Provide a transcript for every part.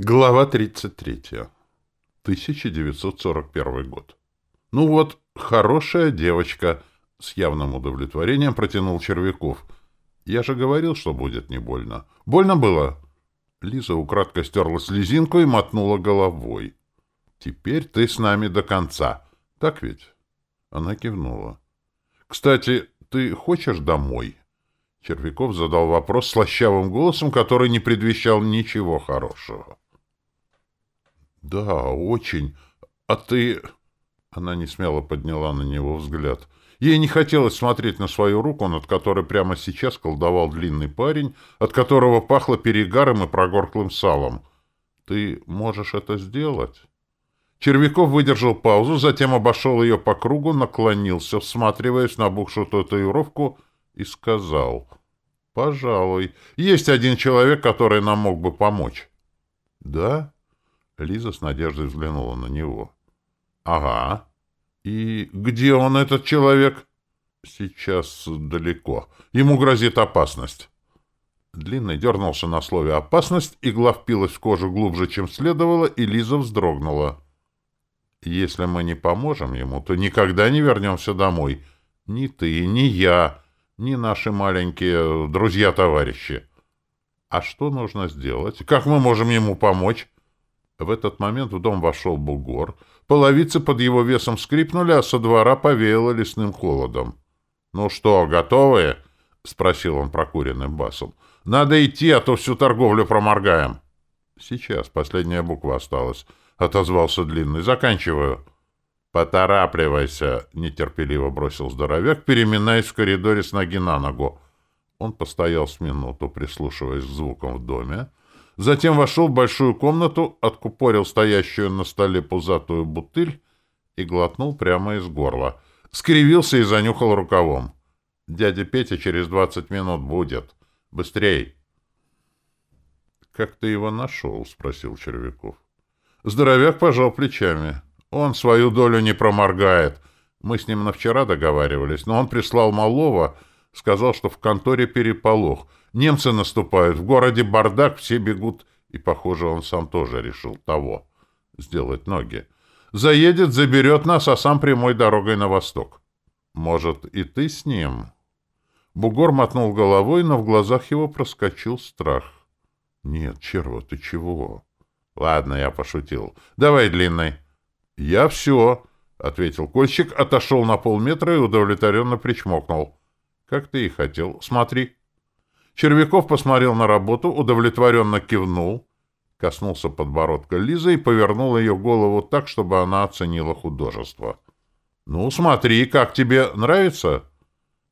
Глава 33. 1941 год. Ну вот, хорошая девочка, с явным удовлетворением протянул Червяков. Я же говорил, что будет не больно. Больно было? Лиза украдкой стерла слезинку и мотнула головой. Теперь ты с нами до конца. Так ведь? Она кивнула. Кстати, ты хочешь домой? Червяков задал вопрос слащавым голосом, который не предвещал ничего хорошего. «Да, очень. А ты...» Она не смело подняла на него взгляд. Ей не хотелось смотреть на свою руку, над которой прямо сейчас колдовал длинный парень, от которого пахло перегаром и прогорклым салом. «Ты можешь это сделать?» Червяков выдержал паузу, затем обошел ее по кругу, наклонился, всматриваясь на бухшую татуировку, и сказал, «Пожалуй, есть один человек, который нам мог бы помочь». «Да?» Лиза с надеждой взглянула на него. «Ага. И где он, этот человек?» «Сейчас далеко. Ему грозит опасность». Длинный дернулся на слове «опасность», игла впилась в кожу глубже, чем следовало, и Лиза вздрогнула. «Если мы не поможем ему, то никогда не вернемся домой. Ни ты, ни я, ни наши маленькие друзья-товарищи. А что нужно сделать? Как мы можем ему помочь?» В этот момент в дом вошел бугор. Половицы под его весом скрипнули, а со двора повеяло лесным холодом. — Ну что, готовы? — спросил он прокуренным басом. — Надо идти, а то всю торговлю проморгаем. — Сейчас, последняя буква осталась, — отозвался Длинный. — Заканчиваю. — Поторапливайся, — нетерпеливо бросил здоровяк, переминаясь в коридоре с ноги на ногу. Он постоял с минуту, прислушиваясь к звукам в доме, Затем вошел в большую комнату, откупорил стоящую на столе пузатую бутыль и глотнул прямо из горла. Скривился и занюхал рукавом. «Дядя Петя через двадцать минут будет. Быстрей!» «Как ты его нашел?» — спросил Червяков. Здоровяк пожал плечами. «Он свою долю не проморгает. Мы с ним на вчера договаривались, но он прислал малого, сказал, что в конторе переполох». Немцы наступают, в городе бардак, все бегут, и, похоже, он сам тоже решил того, сделать ноги. Заедет, заберет нас, а сам прямой дорогой на восток. Может, и ты с ним?» Бугор мотнул головой, но в глазах его проскочил страх. «Нет, Черва, ты чего?» «Ладно, я пошутил. Давай длинный». «Я все», — ответил кольщик, отошел на полметра и удовлетворенно причмокнул. «Как ты и хотел. Смотри». Червяков посмотрел на работу, удовлетворенно кивнул, коснулся подбородка Лизы и повернул ее голову так, чтобы она оценила художество. «Ну, смотри, как тебе нравится?»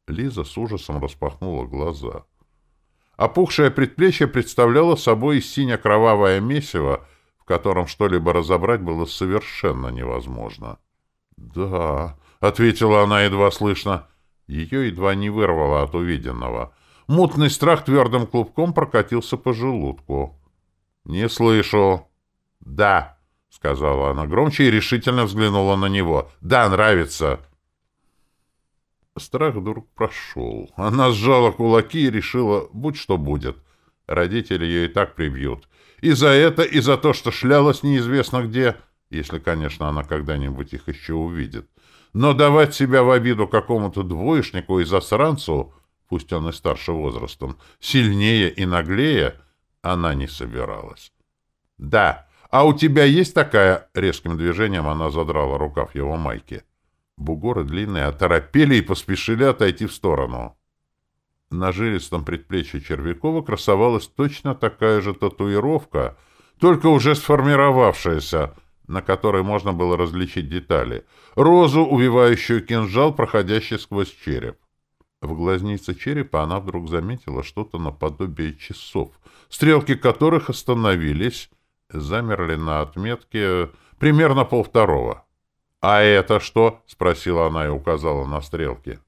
Лиза с ужасом распахнула глаза. Опухшее предплечье представляло собой сине-кровавое месиво, в котором что-либо разобрать было совершенно невозможно. «Да», — ответила она едва слышно. Ее едва не вырвало от увиденного — Мутный страх твердым клубком прокатился по желудку. «Не слышу». «Да», — сказала она громче и решительно взглянула на него. «Да, нравится». Страх вдруг прошел. Она сжала кулаки и решила, будь что будет. Родители ее и так прибьют. И за это, и за то, что шлялась неизвестно где, если, конечно, она когда-нибудь их еще увидит. Но давать себя в обиду какому-то двоечнику и засранцу пусть он и старше возрастом, сильнее и наглее, она не собиралась. «Да, а у тебя есть такая...» Резким движением она задрала рукав его майки. Бугоры длинные оторопели и поспешили отойти в сторону. На жилистом предплечье Червякова красовалась точно такая же татуировка, только уже сформировавшаяся, на которой можно было различить детали. Розу, увивающую кинжал, проходящий сквозь череп. В глазнице черепа она вдруг заметила что-то наподобие часов, стрелки которых остановились, замерли на отметке примерно полвторого. «А это что?» — спросила она и указала на стрелки.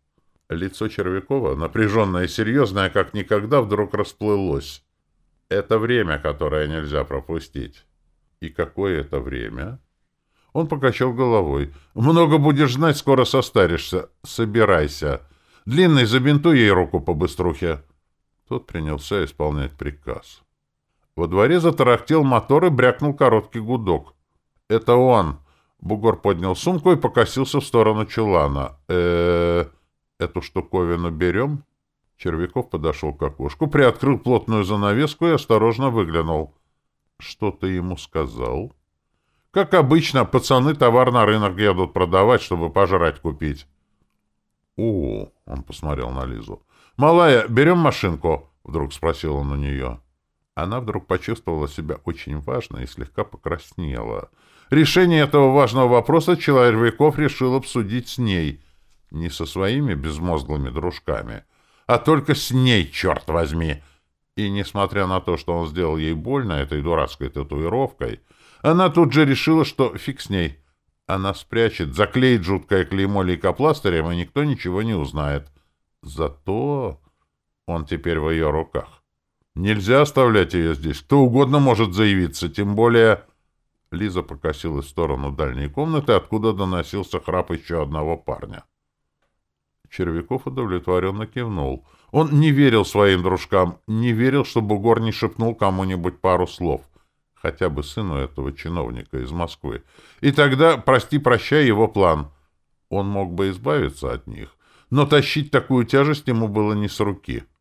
Лицо Червякова, напряженное и серьезное, как никогда, вдруг расплылось. «Это время, которое нельзя пропустить». «И какое это время?» Он покачал головой. «Много будешь знать, скоро состаришься. Собирайся». Длинный, забинтуй ей руку по быструхе. Тот принялся исполнять приказ. Во дворе затарахтел мотор и брякнул короткий гудок. «Это он!» Бугор поднял сумку и покосился в сторону чулана. э эту штуковину берем?» Червяков подошел к окошку, приоткрыл плотную занавеску и осторожно выглянул. «Что ты ему сказал?» «Как обычно, пацаны товар на рынок едут продавать, чтобы пожрать купить». «О!» — он посмотрел на Лизу. «Малая, берем машинку?» — вдруг спросил он у нее. Она вдруг почувствовала себя очень важно и слегка покраснела. Решение этого важного вопроса Человеков решил обсудить с ней, не со своими безмозглыми дружками, а только с ней, черт возьми. И, несмотря на то, что он сделал ей больно этой дурацкой татуировкой, она тут же решила, что фиг с ней. Она спрячет, заклеит жуткое клеймо лейкопластырем, и никто ничего не узнает. Зато он теперь в ее руках. Нельзя оставлять ее здесь. Кто угодно может заявиться, тем более... Лиза покосилась в сторону дальней комнаты, откуда доносился храп еще одного парня. Червяков удовлетворенно кивнул. Он не верил своим дружкам, не верил, что Бугор не шепнул кому-нибудь пару слов, хотя бы сыну этого чиновника из Москвы. И тогда, прости-прощай, его план. Он мог бы избавиться от них, но тащить такую тяжесть ему было не с руки. —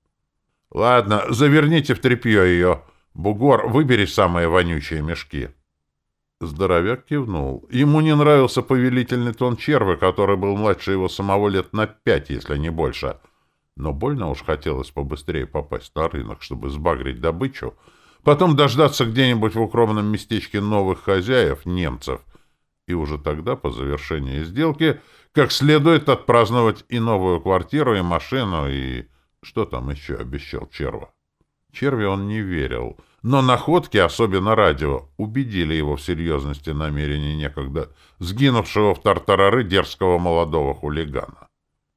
Ладно, заверните в тряпье ее. Бугор, выбери самые вонючие мешки. Здоровяк кивнул. Ему не нравился повелительный тон червы, который был младше его самого лет на пять, если не больше. Но больно уж хотелось побыстрее попасть на рынок, чтобы сбагрить добычу, потом дождаться где-нибудь в укромном местечке новых хозяев, немцев, и уже тогда, по завершении сделки, как следует отпраздновать и новую квартиру, и машину, и что там еще обещал Черва? Черви он не верил, но находки, особенно радио, убедили его в серьезности намерений некогда сгинувшего в тартарары дерзкого молодого хулигана.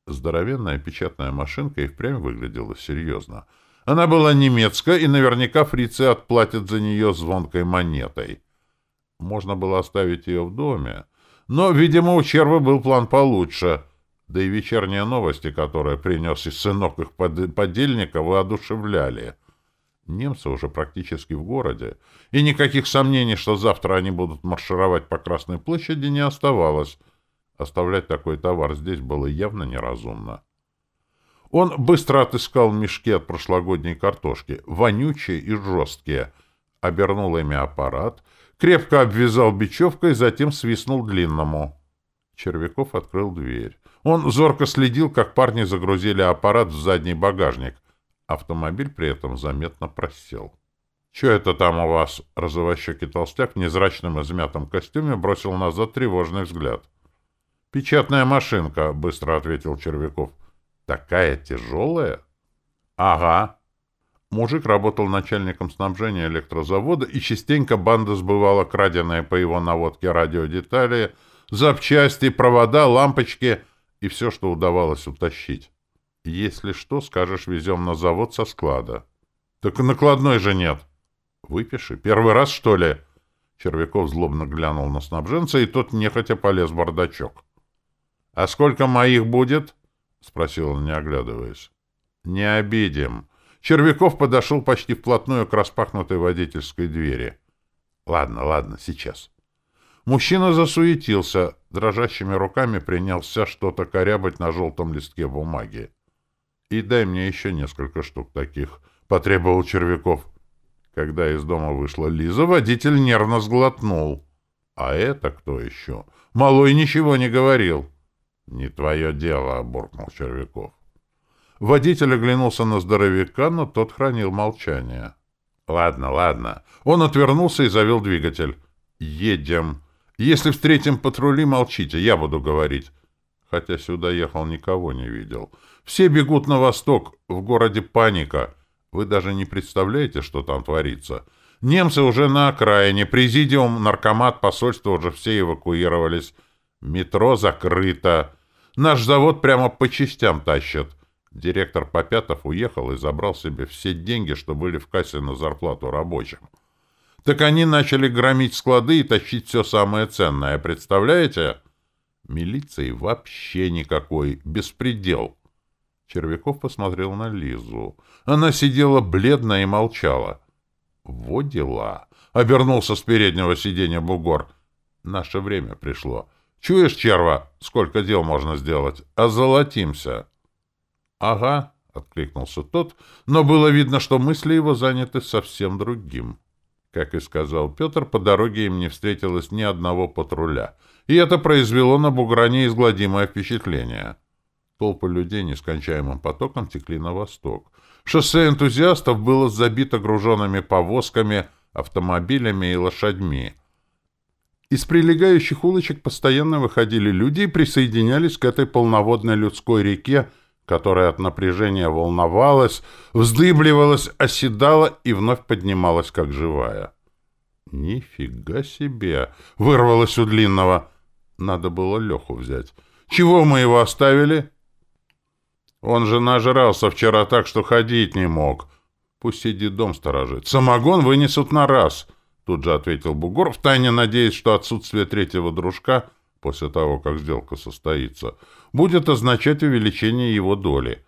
Здоровенная печатная машинка и впрямь выглядела серьезно. Она была немецкая, и наверняка фрицы отплатят за нее звонкой монетой. Можно было оставить ее в доме, но, видимо, у Червы был план получше — да и вечерние новости, которые принес и сынок их подельника, воодушевляли. Немцы уже практически в городе, и никаких сомнений, что завтра они будут маршировать по Красной площади, не оставалось. Оставлять такой товар здесь было явно неразумно. Он быстро отыскал мешки от прошлогодней картошки, вонючие и жесткие, обернул ими аппарат, крепко обвязал бечевкой, затем свистнул длинному. Червяков открыл дверь. Он зорко следил, как парни загрузили аппарат в задний багажник. Автомобиль при этом заметно просел. — Че это там у вас? — розовощекий толстяк в незрачном измятом костюме бросил назад тревожный взгляд. — Печатная машинка, — быстро ответил Червяков. — Такая тяжелая? — Ага. Мужик работал начальником снабжения электрозавода, и частенько банда сбывала краденые по его наводке радиодетали, запчасти, провода, лампочки — и все, что удавалось утащить. Если что, скажешь, везем на завод со склада. Так накладной же нет. Выпиши. Первый раз, что ли? Червяков злобно глянул на снабженца, и тот нехотя полез в бардачок. — А сколько моих будет? — спросил он, не оглядываясь. — Не обидим. Червяков подошел почти вплотную к распахнутой водительской двери. — Ладно, ладно, сейчас. Мужчина засуетился, дрожащими руками принялся что-то корябать на желтом листке бумаги. «И дай мне еще несколько штук таких», — потребовал Червяков. Когда из дома вышла Лиза, водитель нервно сглотнул. «А это кто еще?» Малой ничего не говорил. «Не твое дело», — буркнул Червяков. Водитель оглянулся на здоровяка, но тот хранил молчание. «Ладно, ладно». Он отвернулся и завел двигатель. «Едем». Если встретим патрули, молчите, я буду говорить. Хотя сюда ехал, никого не видел. Все бегут на восток, в городе паника. Вы даже не представляете, что там творится. Немцы уже на окраине, президиум, наркомат, посольство уже все эвакуировались. Метро закрыто. Наш завод прямо по частям тащат. Директор Попятов уехал и забрал себе все деньги, что были в кассе на зарплату рабочим. Так они начали громить склады и тащить все самое ценное, представляете? Милиции вообще никакой, беспредел. Червяков посмотрел на Лизу. Она сидела бледная и молчала. «Во дела!» — обернулся с переднего сиденья бугор. «Наше время пришло. Чуешь, черва, сколько дел можно сделать? Озолотимся!» «Ага», — откликнулся тот, но было видно, что мысли его заняты совсем другим. Как и сказал Петр, по дороге им не встретилось ни одного патруля, и это произвело на бугра неизгладимое впечатление. Толпы людей нескончаемым потоком текли на восток. Шоссе энтузиастов было забито груженными повозками, автомобилями и лошадьми. Из прилегающих улочек постоянно выходили люди и присоединялись к этой полноводной людской реке, которая от напряжения волновалась, вздыбливалась, оседала и вновь поднималась, как живая. «Нифига себе!» — вырвалось у длинного. Надо было Леху взять. «Чего мы его оставили?» «Он же нажрался вчера так, что ходить не мог. Пусть сидит дом сторожит. Самогон вынесут на раз!» Тут же ответил Бугор, втайне надеясь, что отсутствие третьего дружка — после того, как сделка состоится, будет означать увеличение его доли.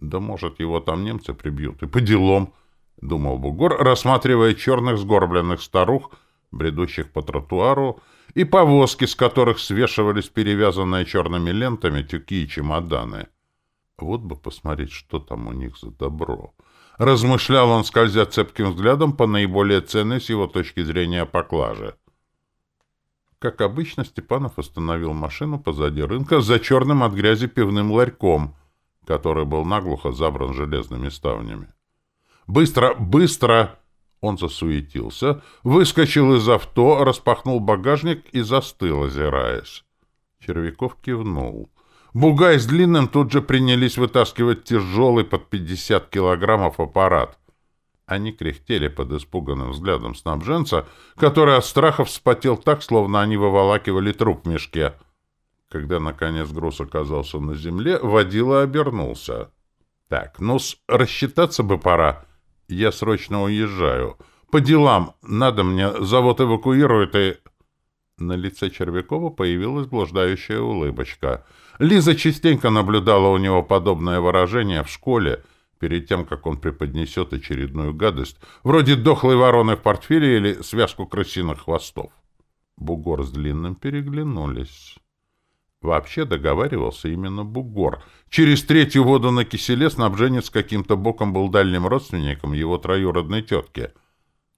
Да может, его там немцы прибьют. И по делам, — думал Бугор, рассматривая черных сгорбленных старух, бредущих по тротуару, и повозки, с которых свешивались перевязанные черными лентами тюки и чемоданы. Вот бы посмотреть, что там у них за добро. Размышлял он, скользя цепким взглядом по наиболее ценной с его точки зрения поклаже. Как обычно, Степанов остановил машину позади рынка за черным от грязи пивным ларьком, который был наглухо забран железными ставнями. «Быстро! Быстро!» Он засуетился, выскочил из авто, распахнул багажник и застыл, озираясь. Червяков кивнул. Бугай с длинным тут же принялись вытаскивать тяжелый под пятьдесят килограммов аппарат. Они кряхтели под испуганным взглядом снабженца, который от страха вспотел так, словно они выволакивали труп в мешке. Когда, наконец, груз оказался на земле, водила обернулся. «Так, ну, рассчитаться бы пора. Я срочно уезжаю. По делам. Надо мне. Завод эвакуирует и...» На лице Червякова появилась блуждающая улыбочка. Лиза частенько наблюдала у него подобное выражение в школе — перед тем, как он преподнесет очередную гадость, вроде дохлой вороны в портфеле или связку крысиных хвостов. Бугор с Длинным переглянулись. Вообще договаривался именно Бугор. Через третью воду на киселе снабженец каким-то боком был дальним родственником его троюродной тетки.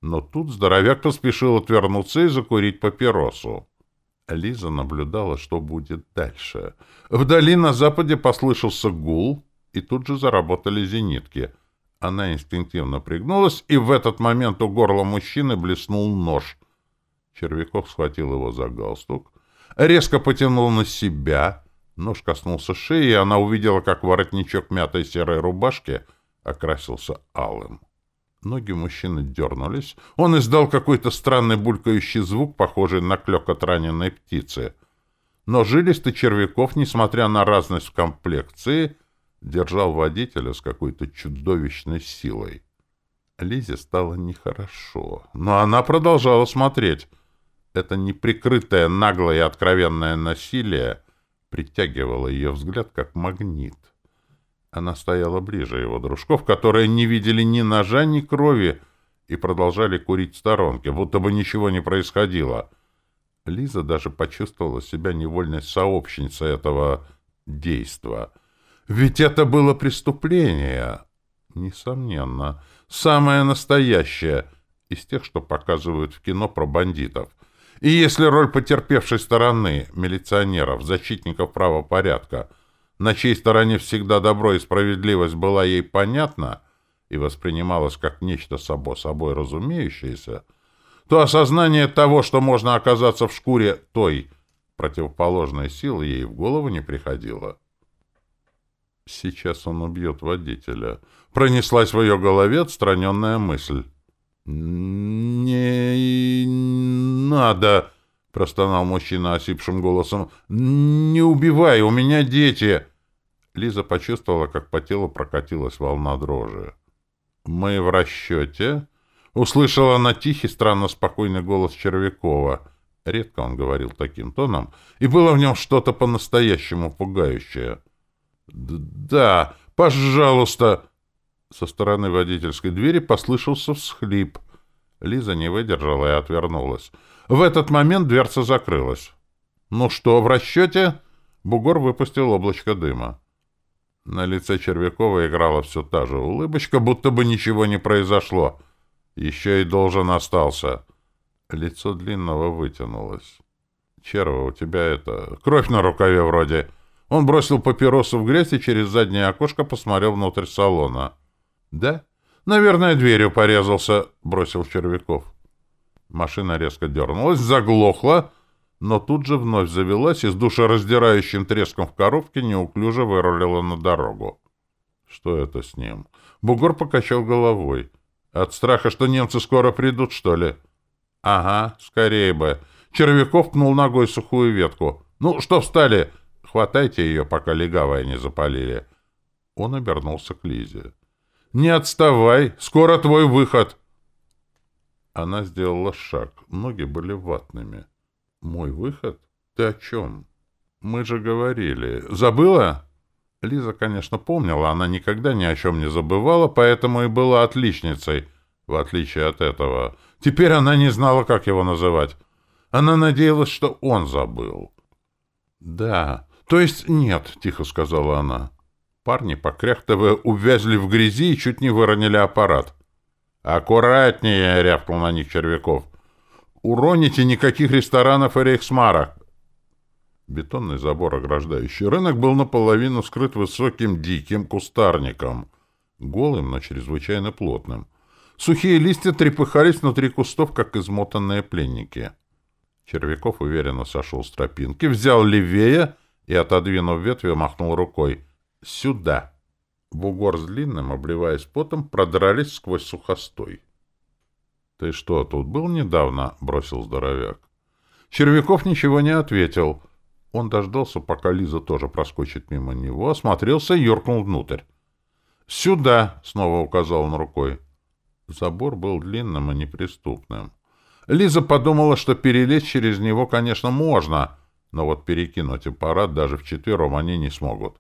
Но тут здоровяк поспешил отвернуться и закурить папиросу. Лиза наблюдала, что будет дальше. Вдали на западе послышался гул, и тут же заработали зенитки. Она инстинктивно пригнулась, и в этот момент у горла мужчины блеснул нож. Червяков схватил его за галстук, резко потянул на себя. Нож коснулся шеи, и она увидела, как воротничок мятой серой рубашки окрасился алым. Ноги мужчины дернулись. Он издал какой-то странный булькающий звук, похожий на клёкот раненой птицы. Но жилистый Червяков, несмотря на разность в комплекции, держал водителя с какой-то чудовищной силой. Лизе стало нехорошо, но она продолжала смотреть. Это неприкрытое наглое и откровенное насилие притягивало ее взгляд как магнит. Она стояла ближе его дружков, которые не видели ни ножа, ни крови, и продолжали курить в сторонке, будто бы ничего не происходило. Лиза даже почувствовала себя невольной сообщницей этого действа — ведь это было преступление. Несомненно. Самое настоящее. Из тех, что показывают в кино про бандитов. И если роль потерпевшей стороны, милиционеров, защитников правопорядка, на чьей стороне всегда добро и справедливость была ей понятна и воспринималась как нечто само собой разумеющееся, то осознание того, что можно оказаться в шкуре той противоположной силы, ей в голову не приходило. Сейчас он убьет водителя. Пронеслась в ее голове отстраненная мысль. «Не надо!» — простонал мужчина осипшим голосом. «Не убивай, у меня дети!» Лиза почувствовала, как по телу прокатилась волна дрожи. «Мы в расчете?» — услышала она тихий, странно спокойный голос Червякова. Редко он говорил таким тоном, и было в нем что-то по-настоящему пугающее. «Да, пожалуйста!» Со стороны водительской двери послышался всхлип. Лиза не выдержала и отвернулась. В этот момент дверца закрылась. «Ну что, в расчете?» Бугор выпустил облачко дыма. На лице Червякова играла все та же улыбочка, будто бы ничего не произошло. Еще и должен остался. Лицо длинного вытянулось. «Черва, у тебя это... Кровь на рукаве вроде...» Он бросил папиросу в грязь и через заднее окошко посмотрел внутрь салона. «Да? Наверное, дверью порезался», — бросил Червяков. Машина резко дернулась, заглохла, но тут же вновь завелась и с душераздирающим треском в коробке неуклюже вырулила на дорогу. Что это с ним? Бугор покачал головой. От страха, что немцы скоро придут, что ли? Ага, скорее бы. Червяков пнул ногой сухую ветку. Ну, что встали? Хватайте ее, пока легавая не запалили. Он обернулся к Лизе. «Не отставай! Скоро твой выход!» Она сделала шаг. Ноги были ватными. «Мой выход? Ты о чем?» «Мы же говорили. Забыла?» Лиза, конечно, помнила, она никогда ни о чем не забывала, поэтому и была отличницей, в отличие от этого. Теперь она не знала, как его называть. Она надеялась, что он забыл. «Да. То есть нет», — тихо сказала она. Парни, покряхтывая, увязли в грязи и чуть не выронили аппарат. «Аккуратнее!» — рявкнул на них Червяков. «Уроните никаких ресторанов и рейхсмарок!» Бетонный забор, ограждающий рынок, был наполовину скрыт высоким диким кустарником, голым, но чрезвычайно плотным. Сухие листья трепыхались внутри кустов, как измотанные пленники. Червяков уверенно сошел с тропинки, взял левее и, отодвинув ветви, махнул рукой. «Сюда!» Бугор с длинным, обливаясь потом, продрались сквозь сухостой. — Ты что, тут был недавно? — бросил здоровяк. Червяков ничего не ответил. Он дождался, пока Лиза тоже проскочит мимо него, осмотрелся и юркнул внутрь. «Сюда!» — снова указал он рукой. Забор был длинным и неприступным. Лиза подумала, что перелезть через него, конечно, можно, но вот перекинуть аппарат даже вчетвером они не смогут.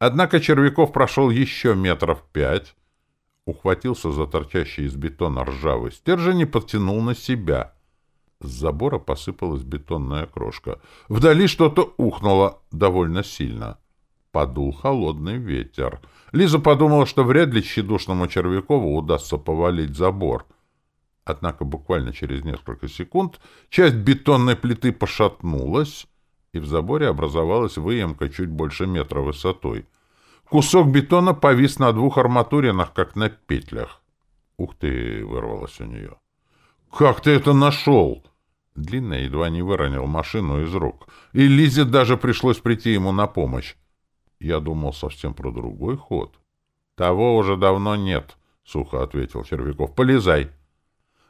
Однако Червяков прошел еще метров пять, ухватился за торчащий из бетона ржавый стержень и подтянул на себя. С забора посыпалась бетонная крошка. Вдали что-то ухнуло довольно сильно. Подул холодный ветер. Лиза подумала, что вряд ли тщедушному Червякову удастся повалить забор. Однако буквально через несколько секунд часть бетонной плиты пошатнулась, и в заборе образовалась выемка чуть больше метра высотой. Кусок бетона повис на двух арматуринах, как на петлях. «Ух ты!» — вырвалось у нее. «Как ты это нашел?» Длинный едва не выронил машину из рук, и Лизе даже пришлось прийти ему на помощь. Я думал совсем про другой ход. «Того уже давно нет», — сухо ответил Червяков. «Полезай».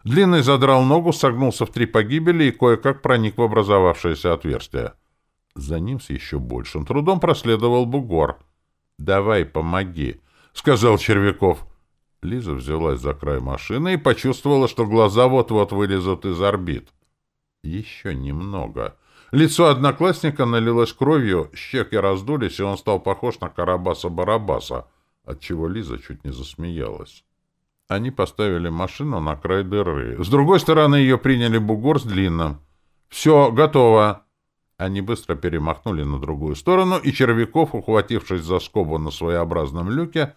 Длинный задрал ногу, согнулся в три погибели и кое-как проник в образовавшееся отверстие. За ним с еще большим трудом проследовал бугор. «Давай, помоги», — сказал Червяков. Лиза взялась за край машины и почувствовала, что глаза вот-вот вылезут из орбит. Еще немного. Лицо одноклассника налилось кровью, щеки раздулись, и он стал похож на Карабаса-Барабаса, отчего Лиза чуть не засмеялась. Они поставили машину на край дыры. С другой стороны ее приняли бугор с длинным. «Все, готово!» Они быстро перемахнули на другую сторону, и Червяков, ухватившись за скобу на своеобразном люке,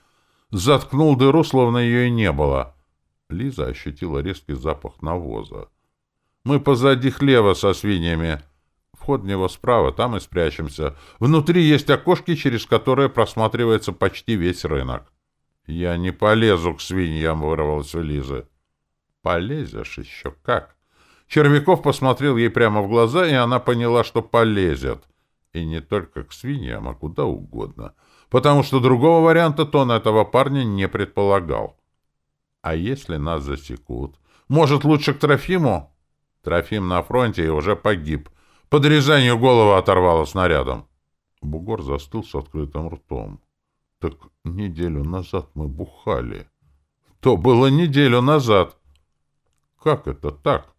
заткнул дыру, словно ее и не было. Лиза ощутила резкий запах навоза. «Мы позади хлева со свиньями. Вход в него справа, там и спрячемся. Внутри есть окошки, через которые просматривается почти весь рынок». «Я не полезу к свиньям», — вырвалось у Лизы. «Полезешь еще как?» Червяков посмотрел ей прямо в глаза, и она поняла, что полезет. И не только к свиньям, а куда угодно. Потому что другого варианта тон этого парня не предполагал. А если нас засекут? Может, лучше к Трофиму? Трофим на фронте и уже погиб. Под Рязанью голову оторвало снарядом. Бугор застыл с открытым ртом. Так неделю назад мы бухали. То было неделю назад. Как это так?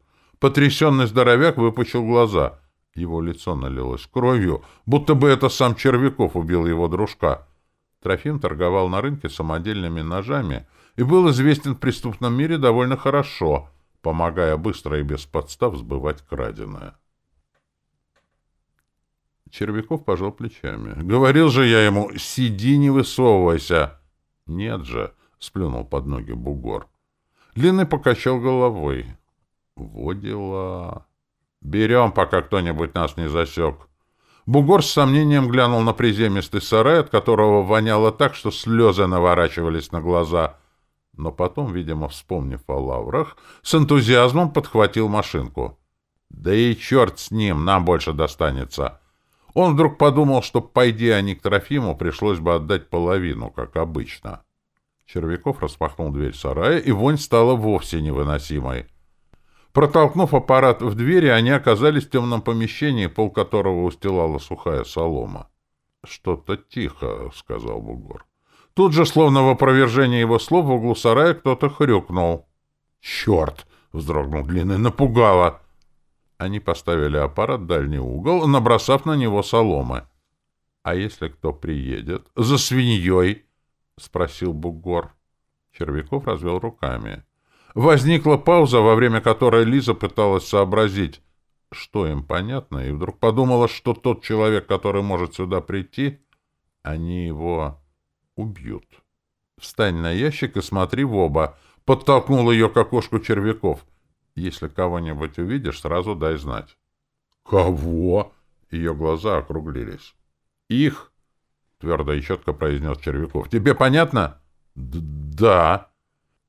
Потрясенный здоровяк выпучил глаза. Его лицо налилось кровью, будто бы это сам Червяков убил его дружка. Трофим торговал на рынке самодельными ножами и был известен в преступном мире довольно хорошо — помогая быстро и без подстав сбывать краденое. Червяков пожал плечами. «Говорил же я ему, сиди, не высовывайся!» «Нет же!» — сплюнул под ноги бугор. Длинный покачал головой. «Во дела!» «Берем, пока кто-нибудь нас не засек!» Бугор с сомнением глянул на приземистый сарай, от которого воняло так, что слезы наворачивались на глаза. Но потом, видимо, вспомнив о лаврах, с энтузиазмом подхватил машинку. «Да и черт с ним, нам больше достанется!» Он вдруг подумал, что, пойди они к Трофиму, пришлось бы отдать половину, как обычно. Червяков распахнул дверь сарая, и вонь стала вовсе невыносимой. Протолкнув аппарат в двери, они оказались в темном помещении, пол которого устилала сухая солома. — Что-то тихо, — сказал Бугор. Тут же, словно в опровержении его слов, в углу сарая кто-то хрюкнул. — Черт! — вздрогнул Длинный. — Напугало! Они поставили аппарат в дальний угол, набросав на него соломы. — А если кто приедет? — За свиньей! — спросил Бугор. Червяков развел руками. Возникла пауза, во время которой Лиза пыталась сообразить, что им понятно, и вдруг подумала, что тот человек, который может сюда прийти, они его убьют. «Встань на ящик и смотри в оба», — подтолкнул ее к окошку червяков. «Если кого-нибудь увидишь, сразу дай знать». «Кого?» — ее глаза округлились. «Их!» — твердо и четко произнес Червяков. «Тебе понятно?» «Да».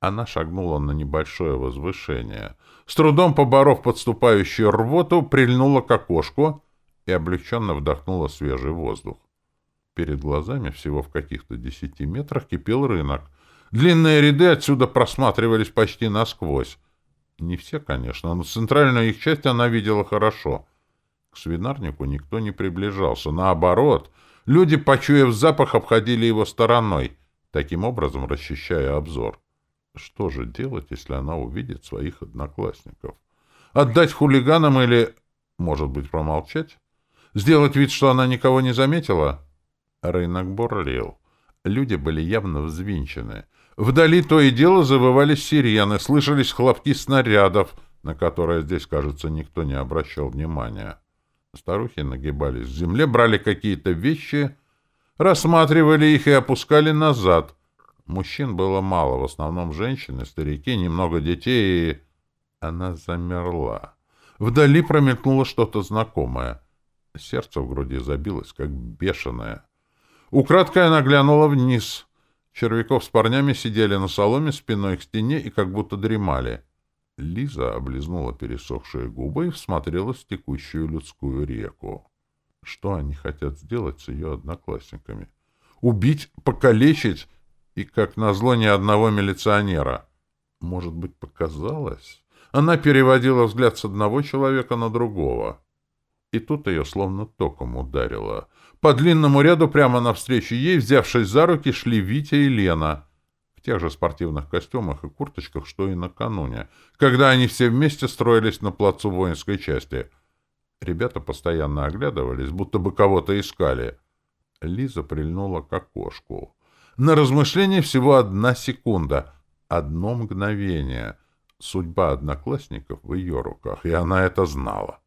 Она шагнула на небольшое возвышение. С трудом поборов подступающую рвоту, прильнула к окошку и облегченно вдохнула свежий воздух. Перед глазами всего в каких-то десяти метрах кипел рынок. Длинные ряды отсюда просматривались почти насквозь. Не все, конечно, но центральную их часть она видела хорошо. К свинарнику никто не приближался. Наоборот, люди, почуяв запах, обходили его стороной, таким образом расчищая обзор. Что же делать, если она увидит своих одноклассников? Отдать хулиганам или, может быть, промолчать? Сделать вид, что она никого не заметила? Рынок бурлил. Люди были явно взвинчены. Вдали то и дело завывались сирены, слышались хлопки снарядов, на которые здесь, кажется, никто не обращал внимания. Старухи нагибались к земле, брали какие-то вещи, рассматривали их и опускали назад — Мужчин было мало, в основном женщины, старики, немного детей, и... Она замерла. Вдали промелькнуло что-то знакомое. Сердце в груди забилось, как бешеное. Украдкой она глянула вниз. Червяков с парнями сидели на соломе спиной к стене и как будто дремали. Лиза облизнула пересохшие губы и всмотрелась в текущую людскую реку. Что они хотят сделать с ее одноклассниками? Убить? Покалечить? И, как назло, ни одного милиционера. Может быть, показалось? Она переводила взгляд с одного человека на другого. И тут ее словно током ударило. По длинному ряду прямо навстречу ей, взявшись за руки, шли Витя и Лена. В тех же спортивных костюмах и курточках, что и накануне, когда они все вместе строились на плацу воинской части. Ребята постоянно оглядывались, будто бы кого-то искали. Лиза прильнула к окошку. На размышление всего одна секунда, одно мгновение. Судьба одноклассников в ее руках, и она это знала.